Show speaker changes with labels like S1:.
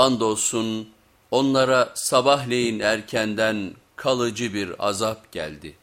S1: Andolsun onlara sabahleyin erkenden kalıcı bir azap geldi.